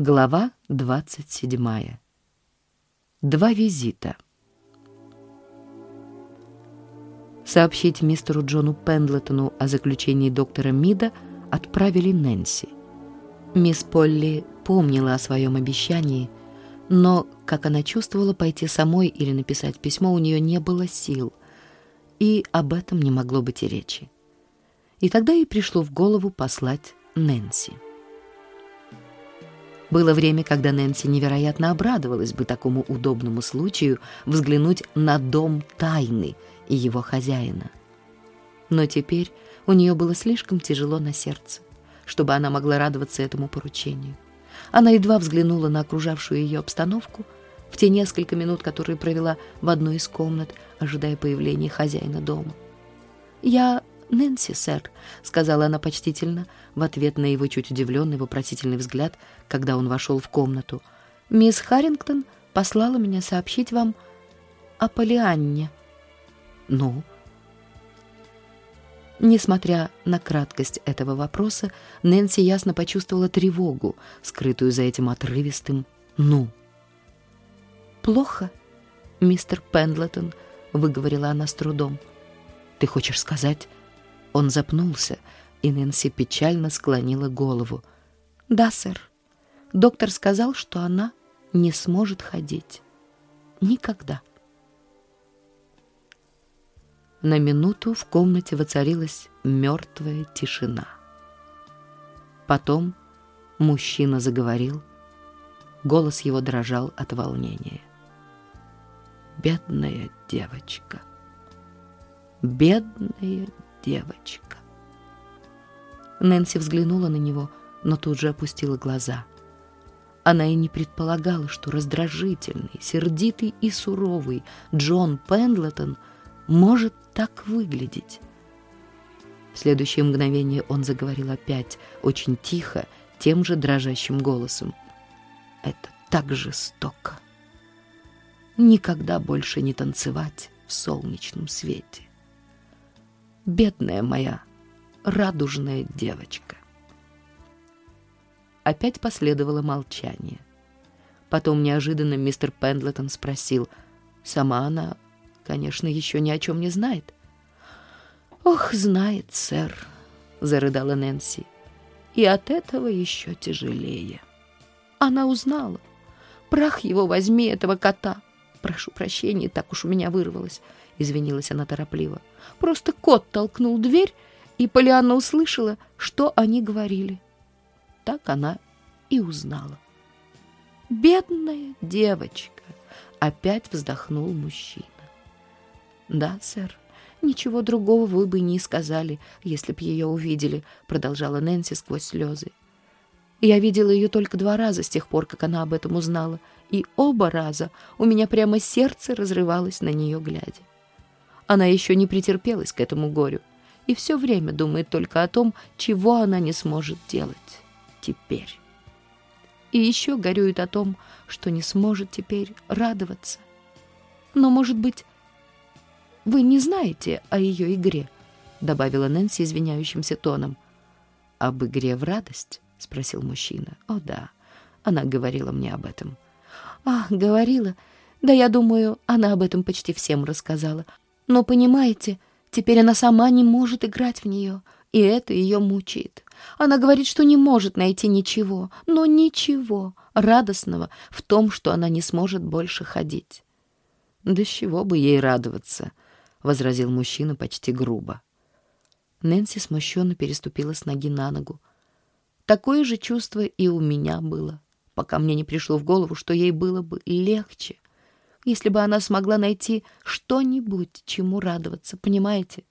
Глава 27. Два визита. Сообщить мистеру Джону Пендлетону о заключении доктора Мида отправили Нэнси. Мисс Полли помнила о своем обещании, но, как она чувствовала, пойти самой или написать письмо у нее не было сил, и об этом не могло быть и речи. И тогда ей пришло в голову послать Нэнси. Было время, когда Нэнси невероятно обрадовалась бы такому удобному случаю взглянуть на дом тайны и его хозяина. Но теперь у нее было слишком тяжело на сердце, чтобы она могла радоваться этому поручению. Она едва взглянула на окружавшую ее обстановку в те несколько минут, которые провела в одной из комнат, ожидая появления хозяина дома. «Я Нэнси, сэр», — сказала она почтительно, в ответ на его чуть удивленный вопросительный взгляд, когда он вошел в комнату. «Мисс Харрингтон послала меня сообщить вам о Полианне». «Ну?» Несмотря на краткость этого вопроса, Нэнси ясно почувствовала тревогу, скрытую за этим отрывистым «ну». «Плохо, мистер Пендлетон», — выговорила она с трудом. «Ты хочешь сказать, он запнулся, и Нэнси печально склонила голову. «Да, сэр. Доктор сказал, что она не сможет ходить. Никогда». На минуту в комнате воцарилась мертвая тишина. Потом мужчина заговорил. Голос его дрожал от волнения. «Бедная девочка! Бедная девочка. Нэнси взглянула на него, но тут же опустила глаза. Она и не предполагала, что раздражительный, сердитый и суровый Джон Пендлетон может так выглядеть. В следующее мгновение он заговорил опять, очень тихо, тем же дрожащим голосом. «Это так жестоко. Никогда больше не танцевать в солнечном свете бедная моя радужная девочка. Опять последовало молчание. Потом неожиданно мистер Пендлетон спросил, сама она, конечно, еще ни о чем не знает. «Ох, знает, сэр», — зарыдала Нэнси, — «и от этого еще тяжелее». Она узнала. Прах его возьми, этого кота. Прошу прощения, так уж у меня вырвалось. — извинилась она торопливо. «Просто кот толкнул дверь, и Полианна услышала, что они говорили. Так она и узнала. «Бедная девочка!» — опять вздохнул мужчина. «Да, сэр, ничего другого вы бы не сказали, если б ее увидели», — продолжала Нэнси сквозь слезы. «Я видела ее только два раза с тех пор, как она об этом узнала, и оба раза у меня прямо сердце разрывалось на нее глядя. Она еще не претерпелась к этому горю и все время думает только о том, чего она не сможет делать теперь. И еще горюет о том, что не сможет теперь радоваться. Но, может быть, вы не знаете о ее игре, добавила Нэнси извиняющимся тоном. Об игре в радость? спросил мужчина. О, да. Она говорила мне об этом. А, говорила. Да я думаю, она об этом почти всем рассказала. Но, понимаете, теперь она сама не может играть в нее, и это ее мучает. Она говорит, что не может найти ничего, но ничего радостного в том, что она не сможет больше ходить. «Да с чего бы ей радоваться?» — возразил мужчина почти грубо. Нэнси смущенно переступила с ноги на ногу. Такое же чувство и у меня было, пока мне не пришло в голову, что ей было бы легче — если бы она смогла найти что-нибудь, чему радоваться, понимаете?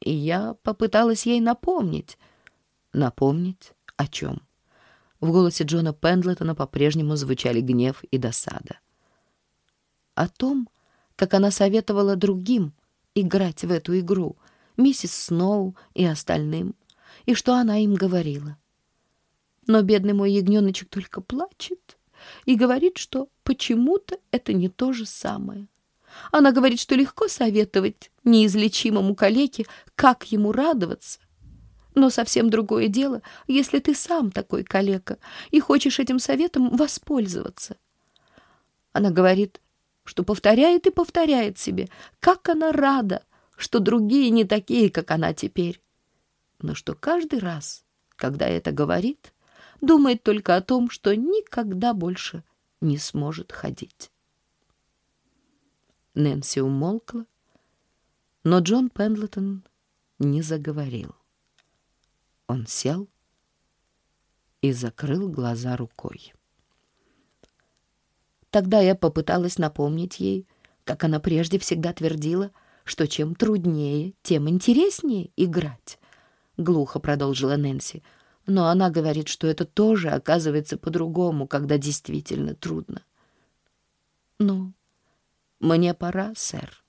И я попыталась ей напомнить. Напомнить о чем? В голосе Джона Пендлетона по-прежнему звучали гнев и досада. О том, как она советовала другим играть в эту игру, миссис Сноу и остальным, и что она им говорила. Но бедный мой ягненочек только плачет и говорит, что почему-то это не то же самое. Она говорит, что легко советовать неизлечимому калеке, как ему радоваться. Но совсем другое дело, если ты сам такой калека и хочешь этим советом воспользоваться. Она говорит, что повторяет и повторяет себе, как она рада, что другие не такие, как она теперь. Но что каждый раз, когда это говорит, думает только о том, что никогда больше не сможет ходить. Нэнси умолкла, но Джон Пендлетон не заговорил. Он сел и закрыл глаза рукой. Тогда я попыталась напомнить ей, как она прежде всегда твердила, что чем труднее, тем интереснее играть. Глухо продолжила Нэнси. Но она говорит, что это тоже оказывается по-другому, когда действительно трудно. Ну, мне пора, сэр.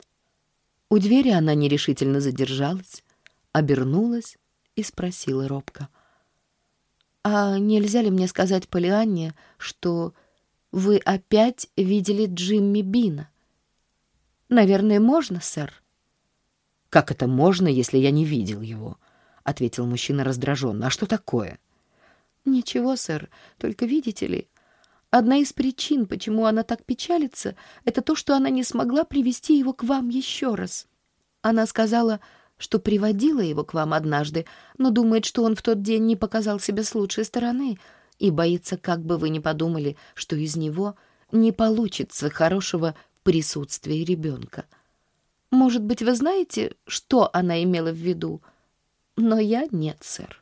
У двери она нерешительно задержалась, обернулась и спросила робко. «А нельзя ли мне сказать Полианне, что вы опять видели Джимми Бина?» «Наверное, можно, сэр?» «Как это можно, если я не видел его?» — ответил мужчина раздраженно. «А что такое?» «Ничего, сэр, только видите ли, одна из причин, почему она так печалится, это то, что она не смогла привести его к вам еще раз. Она сказала, что приводила его к вам однажды, но думает, что он в тот день не показал себя с лучшей стороны и боится, как бы вы ни подумали, что из него не получится хорошего присутствия ребенка. Может быть, вы знаете, что она имела в виду? Но я нет, сэр.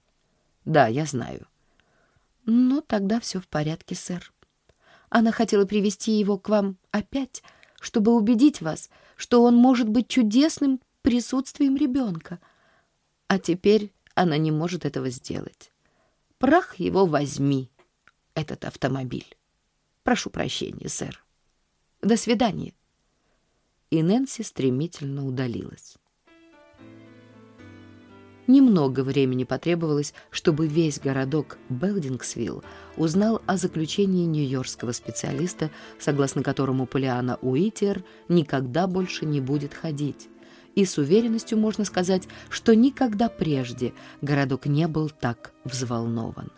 Да, я знаю. Ну, тогда все в порядке, сэр. Она хотела привести его к вам опять, чтобы убедить вас, что он может быть чудесным присутствием ребенка. А теперь она не может этого сделать. Прах его возьми, этот автомобиль. Прошу прощения, сэр. До свидания. И Нэнси стремительно удалилась. Немного времени потребовалось, чтобы весь городок Белдингсвилл узнал о заключении нью-йоркского специалиста, согласно которому Полиана Уитер никогда больше не будет ходить. И с уверенностью можно сказать, что никогда прежде городок не был так взволнован.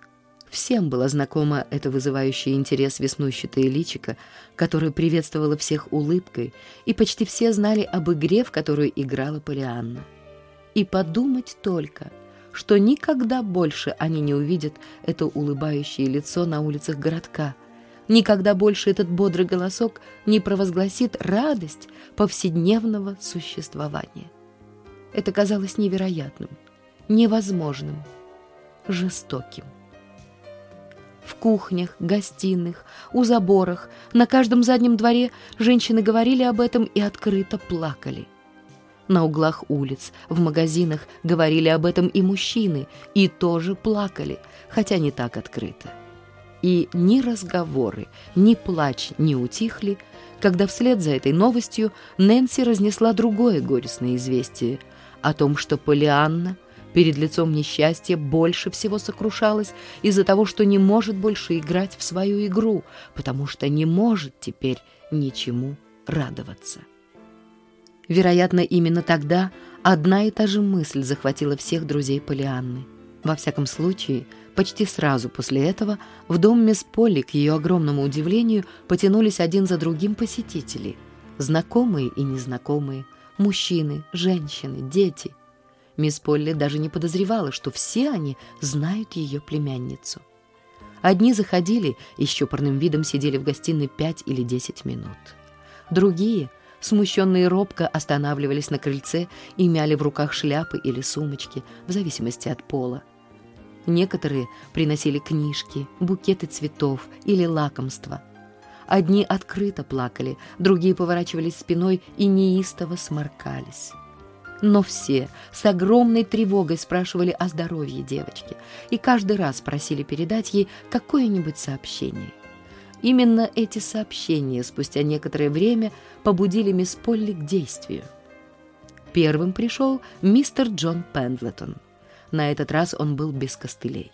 Всем было знакомо это вызывающее интерес веснущатое личико, которое приветствовало всех улыбкой, и почти все знали об игре, в которую играла Полианна. И подумать только, что никогда больше они не увидят это улыбающее лицо на улицах городка, никогда больше этот бодрый голосок не провозгласит радость повседневного существования. Это казалось невероятным, невозможным, жестоким. В кухнях, гостиных, у заборах, на каждом заднем дворе женщины говорили об этом и открыто плакали – на углах улиц, в магазинах говорили об этом и мужчины, и тоже плакали, хотя не так открыто. И ни разговоры, ни плач не утихли, когда вслед за этой новостью Нэнси разнесла другое горестное известие о том, что Полианна перед лицом несчастья больше всего сокрушалась из-за того, что не может больше играть в свою игру, потому что не может теперь ничему радоваться. Вероятно, именно тогда одна и та же мысль захватила всех друзей Полианны. Во всяком случае, почти сразу после этого в дом мисс Полли, к ее огромному удивлению, потянулись один за другим посетители. Знакомые и незнакомые, мужчины, женщины, дети. Мисс Полли даже не подозревала, что все они знают ее племянницу. Одни заходили и с чопорным видом сидели в гостиной пять или десять минут. Другие — смущенные робко останавливались на крыльце и мяли в руках шляпы или сумочки, в зависимости от пола. Некоторые приносили книжки, букеты цветов или лакомства. Одни открыто плакали, другие поворачивались спиной и неистово сморкались. Но все с огромной тревогой спрашивали о здоровье девочки и каждый раз просили передать ей какое-нибудь сообщение. Именно эти сообщения спустя некоторое время побудили мисс Полли к действию. Первым пришел мистер Джон Пендлетон. На этот раз он был без костылей.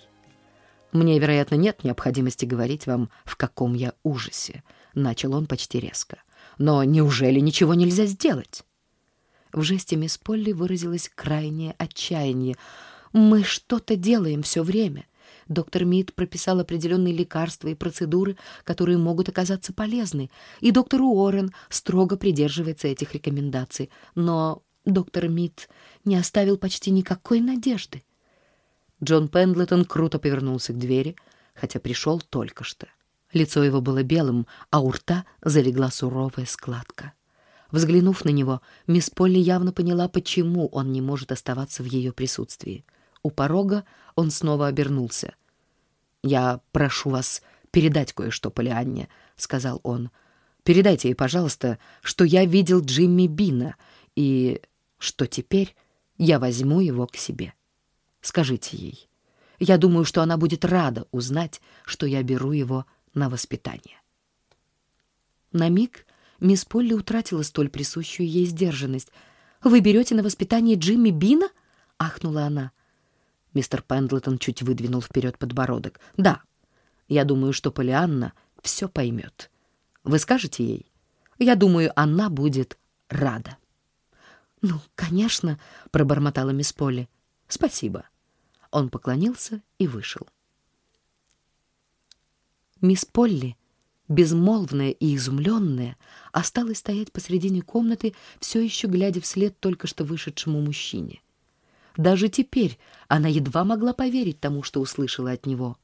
«Мне, вероятно, нет необходимости говорить вам, в каком я ужасе», — начал он почти резко. «Но неужели ничего нельзя сделать?» В жесте мисс Полли выразилось крайнее отчаяние. Мы что-то делаем все время. Доктор Мид прописал определенные лекарства и процедуры, которые могут оказаться полезны, и доктор Уоррен строго придерживается этих рекомендаций. Но доктор Мид не оставил почти никакой надежды. Джон Пендлетон круто повернулся к двери, хотя пришел только что. Лицо его было белым, а у рта залегла суровая складка. Взглянув на него, мисс Полли явно поняла, почему он не может оставаться в ее присутствии. У порога он снова обернулся. «Я прошу вас передать кое-что Полианне», — сказал он. «Передайте ей, пожалуйста, что я видел Джимми Бина и что теперь я возьму его к себе. Скажите ей. Я думаю, что она будет рада узнать, что я беру его на воспитание». На миг мисс Полли утратила столь присущую ей сдержанность. «Вы берете на воспитание Джимми Бина?» — ахнула она. Мистер Пендлетон чуть выдвинул вперед подбородок. «Да, я думаю, что Полианна все поймет. Вы скажете ей? Я думаю, она будет рада». «Ну, конечно», — пробормотала мисс Полли. «Спасибо». Он поклонился и вышел. Мисс Полли безмолвная и изумленная, осталась стоять посредине комнаты, все еще глядя вслед только что вышедшему мужчине. Даже теперь она едва могла поверить тому, что услышала от него.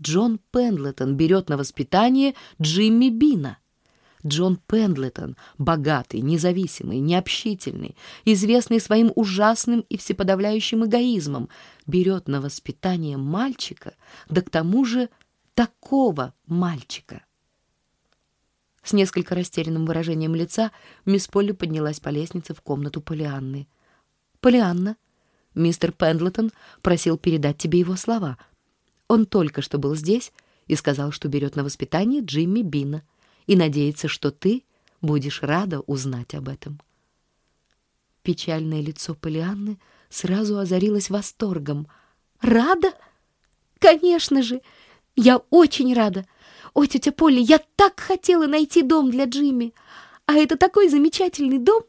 Джон Пендлетон берет на воспитание Джимми Бина. Джон Пендлетон, богатый, независимый, необщительный, известный своим ужасным и всеподавляющим эгоизмом, берет на воспитание мальчика, да к тому же такого мальчика. С несколько растерянным выражением лица мисс Полли поднялась по лестнице в комнату Полианны. «Полианна, мистер Пендлетон просил передать тебе его слова. Он только что был здесь и сказал, что берет на воспитание Джимми Бина и надеется, что ты будешь рада узнать об этом». Печальное лицо Полианны сразу озарилось восторгом. «Рада? Конечно же! Я очень рада! «Ой, тетя Полли, я так хотела найти дом для Джимми! А это такой замечательный дом!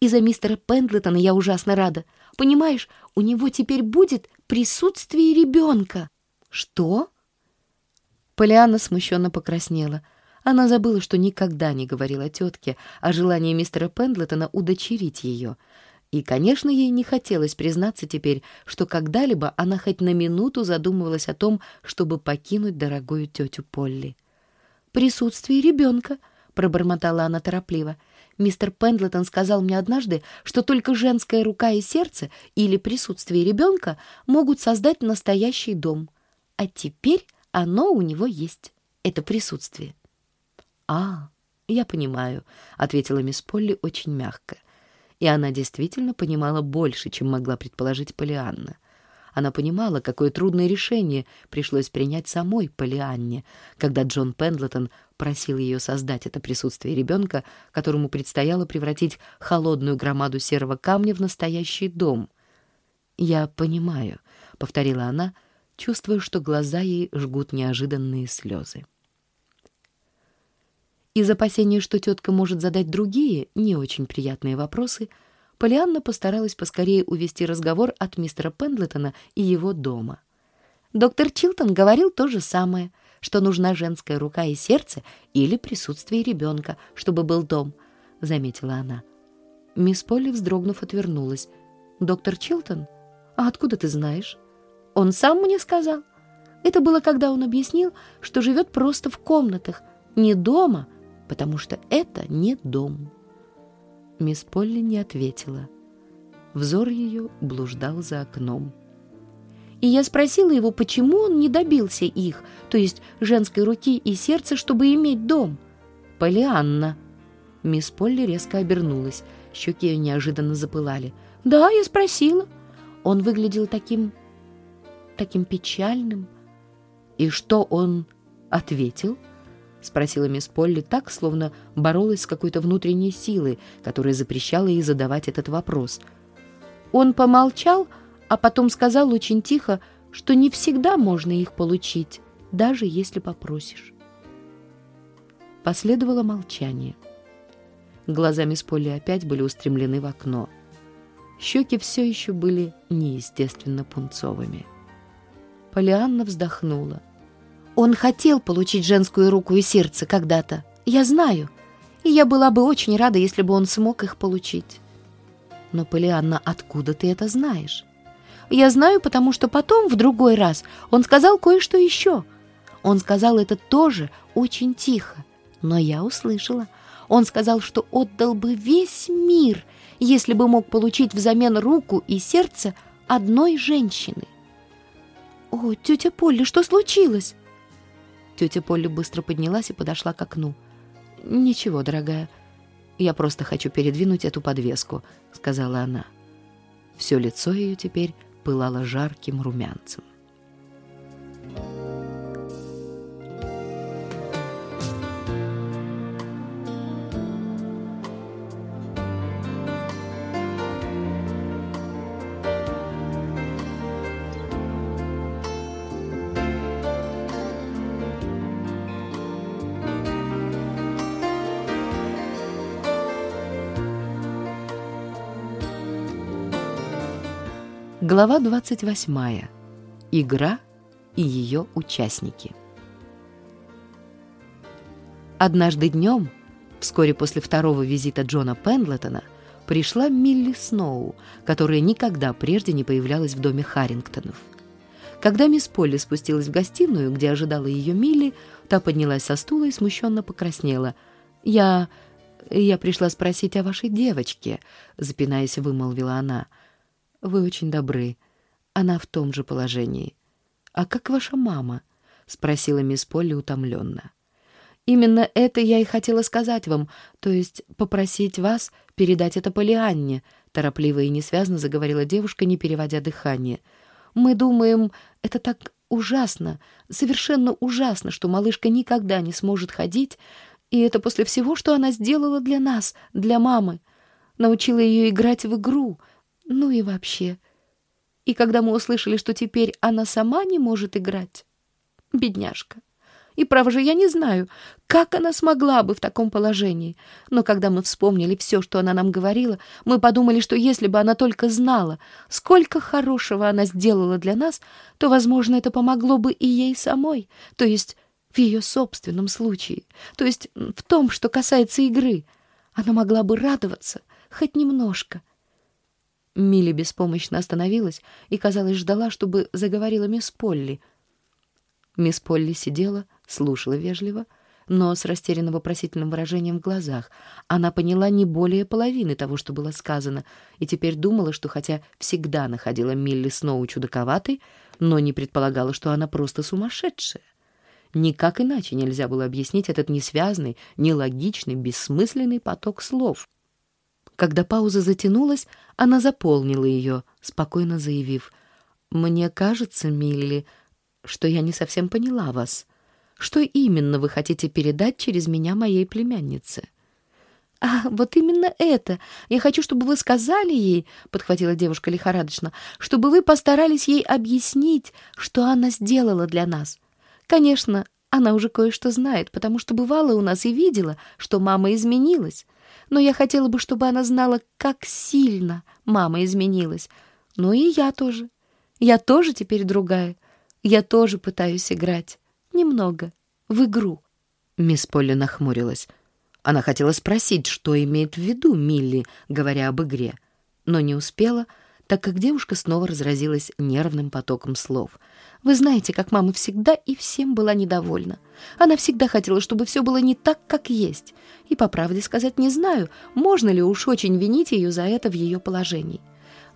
И за мистера Пендлетона я ужасно рада. Понимаешь, у него теперь будет присутствие ребенка!» «Что?» Полианна смущенно покраснела. Она забыла, что никогда не говорила тетке о желании мистера Пендлетона удочерить ее — и, конечно, ей не хотелось признаться теперь, что когда-либо она хоть на минуту задумывалась о том, чтобы покинуть дорогую тетю Полли. «Присутствие ребенка», — пробормотала она торопливо. «Мистер Пендлетон сказал мне однажды, что только женская рука и сердце или присутствие ребенка могут создать настоящий дом. А теперь оно у него есть, это присутствие». «А, я понимаю», — ответила мисс Полли очень мягко и она действительно понимала больше, чем могла предположить Полианна. Она понимала, какое трудное решение пришлось принять самой Полианне, когда Джон Пендлетон просил ее создать это присутствие ребенка, которому предстояло превратить холодную громаду серого камня в настоящий дом. «Я понимаю», — повторила она, чувствуя, что глаза ей жгут неожиданные слезы. Из опасения, что тетка может задать другие, не очень приятные вопросы, Полианна постаралась поскорее увести разговор от мистера Пендлетона и его дома. Доктор Чилтон говорил то же самое, что нужна женская рука и сердце или присутствие ребенка, чтобы был дом, — заметила она. Мисс Полли, вздрогнув, отвернулась. «Доктор Чилтон? А откуда ты знаешь?» «Он сам мне сказал. Это было, когда он объяснил, что живет просто в комнатах, не дома, потому что это не дом. Мисс Полли не ответила. Взор ее блуждал за окном. И я спросила его, почему он не добился их, то есть женской руки и сердца, чтобы иметь дом. «Полианна!» Мисс Полли резко обернулась, щеки ее неожиданно запылали. «Да, я спросила. Он выглядел таким... таким печальным. И что он ответил?» — спросила мисс Полли так, словно боролась с какой-то внутренней силой, которая запрещала ей задавать этот вопрос. Он помолчал, а потом сказал очень тихо, что не всегда можно их получить, даже если попросишь. Последовало молчание. Глаза мисс Полли опять были устремлены в окно. Щеки все еще были неестественно пунцовыми. Полианна вздохнула. «Он хотел получить женскую руку и сердце когда-то, я знаю, и я была бы очень рада, если бы он смог их получить». «Но, Полианна, откуда ты это знаешь?» «Я знаю, потому что потом, в другой раз, он сказал кое-что еще. Он сказал это тоже очень тихо, но я услышала. Он сказал, что отдал бы весь мир, если бы мог получить взамен руку и сердце одной женщины. «О, тетя Полли, что случилось?» Тетя Полли быстро поднялась и подошла к окну. «Ничего, дорогая, я просто хочу передвинуть эту подвеску», — сказала она. Все лицо ее теперь пылало жарким румянцем. Глава 28. Игра и ее участники. Однажды днем, вскоре после второго визита Джона Пендлетона, пришла Милли Сноу, которая никогда прежде не появлялась в доме Харрингтонов. Когда мисс Полли спустилась в гостиную, где ожидала ее Милли, та поднялась со стула и смущенно покраснела. «Я... я пришла спросить о вашей девочке», — запинаясь, вымолвила она — вы очень добры. Она в том же положении. А как ваша мама? спросила мисс Полли утомленно. Именно это я и хотела сказать вам, то есть попросить вас передать это Полианне, торопливо и несвязно заговорила девушка, не переводя дыхание. Мы думаем, это так ужасно, совершенно ужасно, что малышка никогда не сможет ходить, и это после всего, что она сделала для нас, для мамы. Научила ее играть в игру — ну и вообще. И когда мы услышали, что теперь она сама не может играть, бедняжка. И право же, я не знаю, как она смогла бы в таком положении. Но когда мы вспомнили все, что она нам говорила, мы подумали, что если бы она только знала, сколько хорошего она сделала для нас, то, возможно, это помогло бы и ей самой, то есть в ее собственном случае, то есть в том, что касается игры. Она могла бы радоваться хоть немножко — Милли беспомощно остановилась и, казалось, ждала, чтобы заговорила мисс Полли. Мисс Полли сидела, слушала вежливо, но с растерянно-вопросительным выражением в глазах. Она поняла не более половины того, что было сказано, и теперь думала, что хотя всегда находила Милли Сноу чудаковатой, но не предполагала, что она просто сумасшедшая. Никак иначе нельзя было объяснить этот несвязный, нелогичный, бессмысленный поток слов. Когда пауза затянулась, она заполнила ее, спокойно заявив, «Мне кажется, Милли, что я не совсем поняла вас. Что именно вы хотите передать через меня моей племяннице?» «А, вот именно это. Я хочу, чтобы вы сказали ей, — подхватила девушка лихорадочно, — чтобы вы постарались ей объяснить, что она сделала для нас. Конечно, она уже кое-что знает, потому что бывало у нас и видела, что мама изменилась но я хотела бы, чтобы она знала, как сильно мама изменилась. Ну и я тоже. Я тоже теперь другая. Я тоже пытаюсь играть. Немного. В игру. Мисс Полли нахмурилась. Она хотела спросить, что имеет в виду Милли, говоря об игре, но не успела, так как девушка снова разразилась нервным потоком слов — вы знаете, как мама всегда и всем была недовольна. Она всегда хотела, чтобы все было не так, как есть. И, по правде сказать, не знаю, можно ли уж очень винить ее за это в ее положении.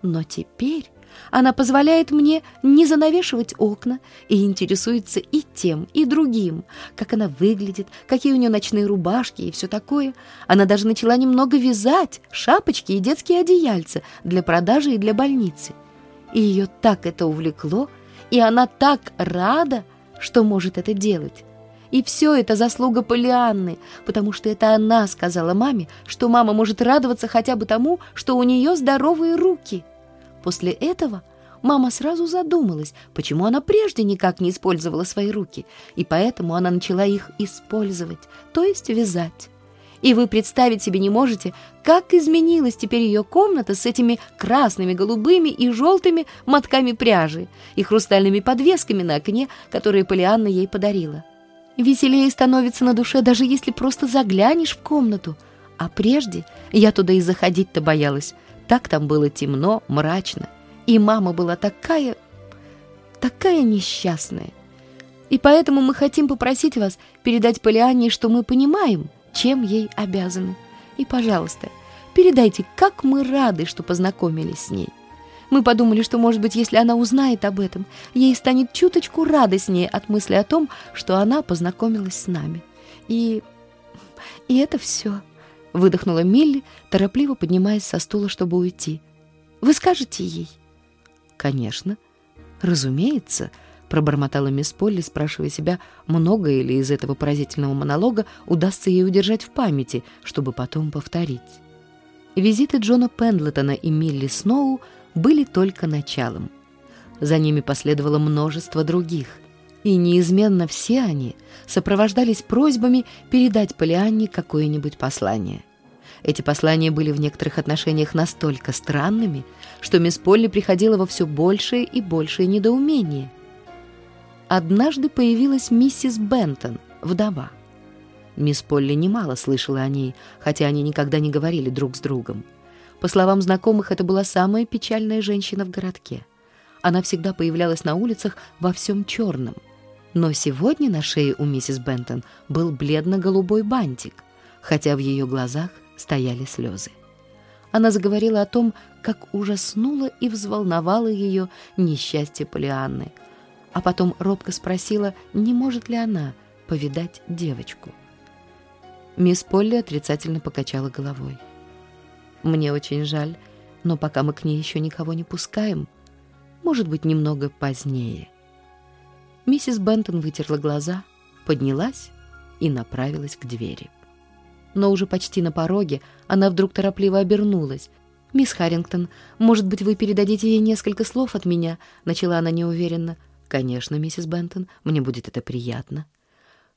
Но теперь она позволяет мне не занавешивать окна и интересуется и тем, и другим, как она выглядит, какие у нее ночные рубашки и все такое. Она даже начала немного вязать шапочки и детские одеяльца для продажи и для больницы. И ее так это увлекло, и она так рада, что может это делать. И все это заслуга Полианны, потому что это она сказала маме, что мама может радоваться хотя бы тому, что у нее здоровые руки. После этого мама сразу задумалась, почему она прежде никак не использовала свои руки, и поэтому она начала их использовать, то есть вязать. И вы представить себе не можете, как изменилась теперь ее комната с этими красными, голубыми и желтыми мотками пряжи и хрустальными подвесками на окне, которые Полианна ей подарила. Веселее становится на душе, даже если просто заглянешь в комнату. А прежде я туда и заходить-то боялась. Так там было темно, мрачно. И мама была такая... такая несчастная. И поэтому мы хотим попросить вас передать Полианне, что мы понимаем, чем ей обязаны. И, пожалуйста, передайте, как мы рады, что познакомились с ней. Мы подумали, что, может быть, если она узнает об этом, ей станет чуточку радостнее от мысли о том, что она познакомилась с нами. И... и это все. Выдохнула Милли, торопливо поднимаясь со стула, чтобы уйти. Вы скажете ей? Конечно. Разумеется, — пробормотала мисс Полли, спрашивая себя, много ли из этого поразительного монолога удастся ей удержать в памяти, чтобы потом повторить. Визиты Джона Пендлетона и Милли Сноу были только началом. За ними последовало множество других, и неизменно все они сопровождались просьбами передать Полианне какое-нибудь послание. Эти послания были в некоторых отношениях настолько странными, что мисс Полли приходила во все большее и большее недоумение – однажды появилась миссис Бентон, вдова. Мисс Полли немало слышала о ней, хотя они никогда не говорили друг с другом. По словам знакомых, это была самая печальная женщина в городке. Она всегда появлялась на улицах во всем черном. Но сегодня на шее у миссис Бентон был бледно-голубой бантик, хотя в ее глазах стояли слезы. Она заговорила о том, как ужаснуло и взволновало ее несчастье Полианны — а потом робко спросила, не может ли она повидать девочку. Мисс Полли отрицательно покачала головой. «Мне очень жаль, но пока мы к ней еще никого не пускаем, может быть, немного позднее». Миссис Бентон вытерла глаза, поднялась и направилась к двери. Но уже почти на пороге она вдруг торопливо обернулась. «Мисс Харрингтон, может быть, вы передадите ей несколько слов от меня?» — начала она неуверенно — «Конечно, миссис Бентон, мне будет это приятно».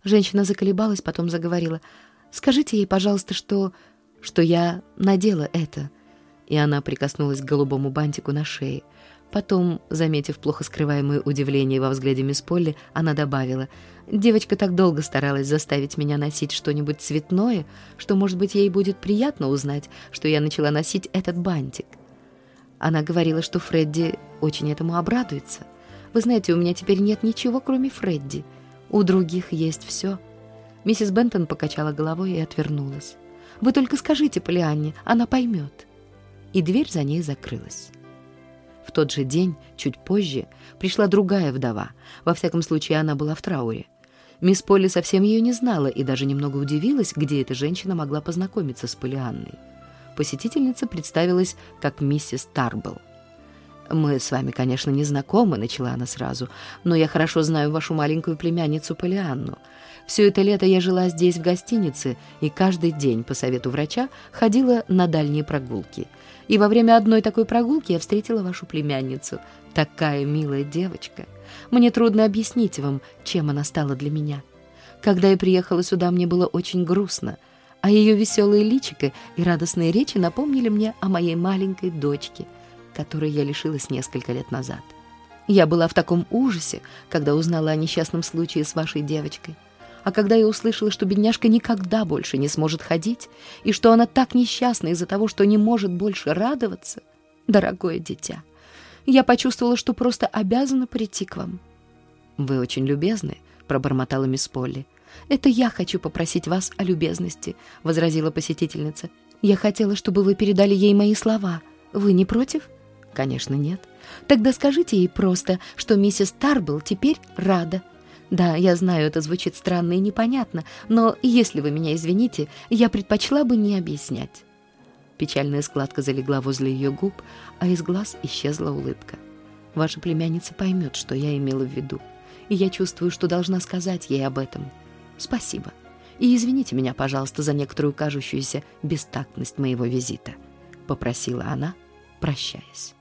Женщина заколебалась, потом заговорила. «Скажите ей, пожалуйста, что... что я надела это». И она прикоснулась к голубому бантику на шее. Потом, заметив плохо скрываемое удивление во взгляде мисс Полли, она добавила, «Девочка так долго старалась заставить меня носить что-нибудь цветное, что, может быть, ей будет приятно узнать, что я начала носить этот бантик». Она говорила, что Фредди очень этому обрадуется. Вы знаете, у меня теперь нет ничего, кроме Фредди. У других есть все». Миссис Бентон покачала головой и отвернулась. «Вы только скажите Полианне, она поймет». И дверь за ней закрылась. В тот же день, чуть позже, пришла другая вдова. Во всяком случае, она была в трауре. Мисс Полли совсем ее не знала и даже немного удивилась, где эта женщина могла познакомиться с Полианной. Посетительница представилась как миссис Тарбелл. «Мы с вами, конечно, не знакомы», — начала она сразу, «но я хорошо знаю вашу маленькую племянницу Полианну. Все это лето я жила здесь, в гостинице, и каждый день, по совету врача, ходила на дальние прогулки. И во время одной такой прогулки я встретила вашу племянницу. Такая милая девочка. Мне трудно объяснить вам, чем она стала для меня. Когда я приехала сюда, мне было очень грустно, а ее веселые личико и радостные речи напомнили мне о моей маленькой дочке — которой я лишилась несколько лет назад. Я была в таком ужасе, когда узнала о несчастном случае с вашей девочкой. А когда я услышала, что бедняжка никогда больше не сможет ходить, и что она так несчастна из-за того, что не может больше радоваться, дорогое дитя, я почувствовала, что просто обязана прийти к вам. «Вы очень любезны», — пробормотала мисс Полли. «Это я хочу попросить вас о любезности», — возразила посетительница. «Я хотела, чтобы вы передали ей мои слова. Вы не против?» Конечно, нет. Тогда скажите ей просто, что миссис Тарбл теперь рада. Да, я знаю, это звучит странно и непонятно, но если вы меня извините, я предпочла бы не объяснять. Печальная складка залегла возле ее губ, а из глаз исчезла улыбка. Ваша племянница поймет, что я имела в виду, и я чувствую, что должна сказать ей об этом. Спасибо. И извините меня, пожалуйста, за некоторую кажущуюся бестактность моего визита, — попросила она, прощаясь.